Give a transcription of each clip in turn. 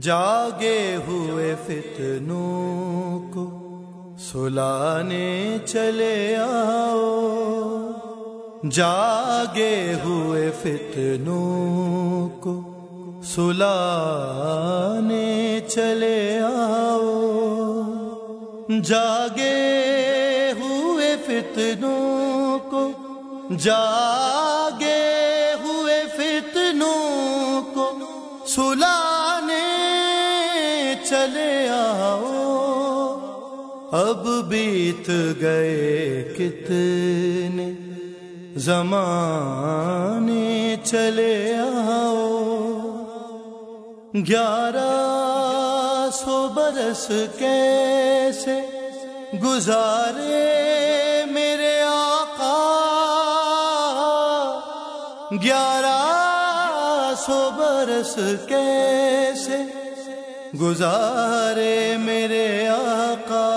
جاگے ہوئے فتنوں کو، سلانے چلے آؤ۔ جاگے ہوئے فتنوں کو، سلانے چلے آؤ۔ جاگے ہوئے فتنوں کو، جاگے ہوئے فتنوں کو، سلانے چلے آؤ۔ اب بیت گئے کتنے۔ زمانے چلے آؤ۔ گیارہ سو برس کیسے گزارے میرے آقا۔ گیارہ سو برس کیسے گزارے میرے آقا،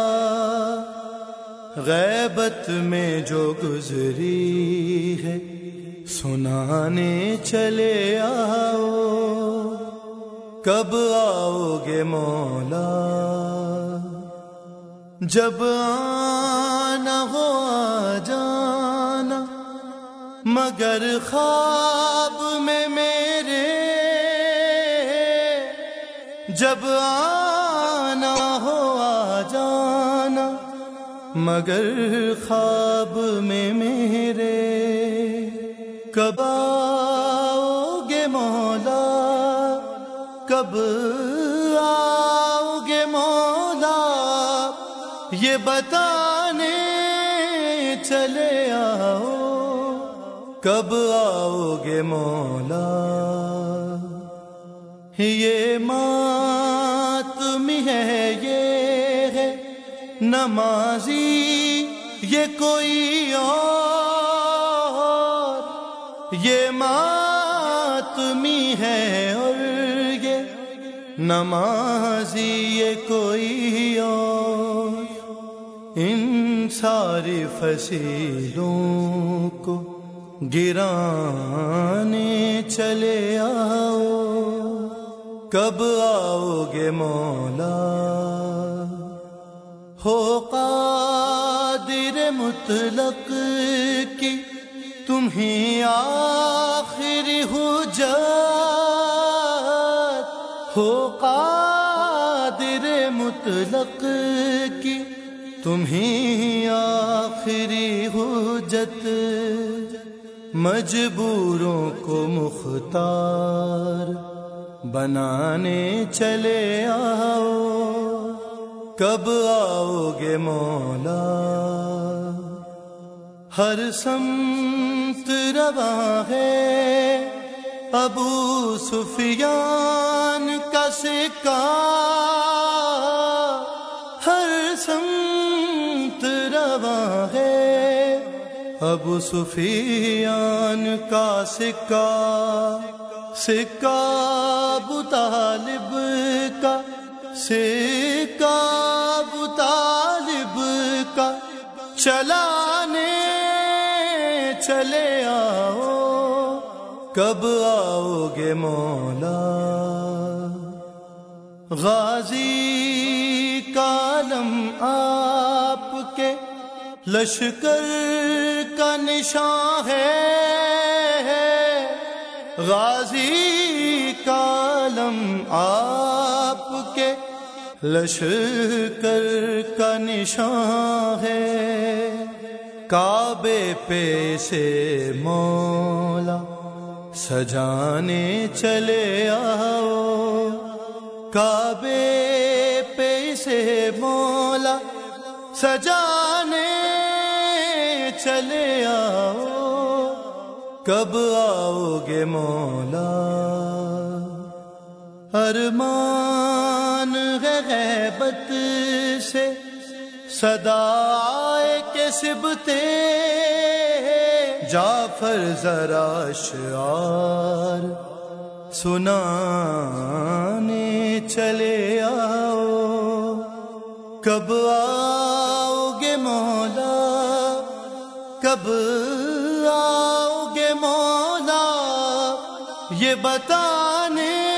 غیبت میں جو گزری ہے، سنانے چلے آؤ۔ کب آؤ گے مولا؟ جب آنا ہو آ جانا، مگر خواب میں میرے جب آنا ہو آ جانا، مگر خواب میں میرے کب آؤ گے مولا؟ کب آؤ گے مولا؟ یہ بتانے چلے آؤ، کب آؤ گے مولا؟ یہ ماتم ہے، یہ ہے نمازی، یہ کوئی اور۔ یہ ماتمی ہے اور یہ نمازی، یہ کوئی اور۔ ان ساری فصیلوں کو گرانے کب آؤ گے مولا؟ ہو قادر مطلق کی تمہیں آخری ہو ہو قادر مطلق کی تمہیں آخری حجت مجبوروں کو مختار۔ بنانے چلے آؤ۔ کب آؤ گے مولا؟ ہر سمت رواں ہے۔ ابو سفیان کا سکا ہر سمت رواں ہے۔ ابو سفیان کا سکا سکا ابو طالب کا سکا ابو طالب کا، چلانے چلے آؤ، کب آؤ گے مولا؟ غازی کالم آپ کے لشکر کا نشان ہے۔ غازی کالم آپ کے لشکر کا نشان ہے۔ کعبے پہ سے مولا سجانے چلے آؤ۔ کعبے پہ سے مولا سجانے چلے آؤ۔ کب آؤ گے مولا؟ ارمان ہے غیبت سے، صدا کے سبتے جعفر ذرا شعار سنانے چلے آؤ۔ کب آؤ گے مولا؟ کب آؤ؟ مولا یہ بتانے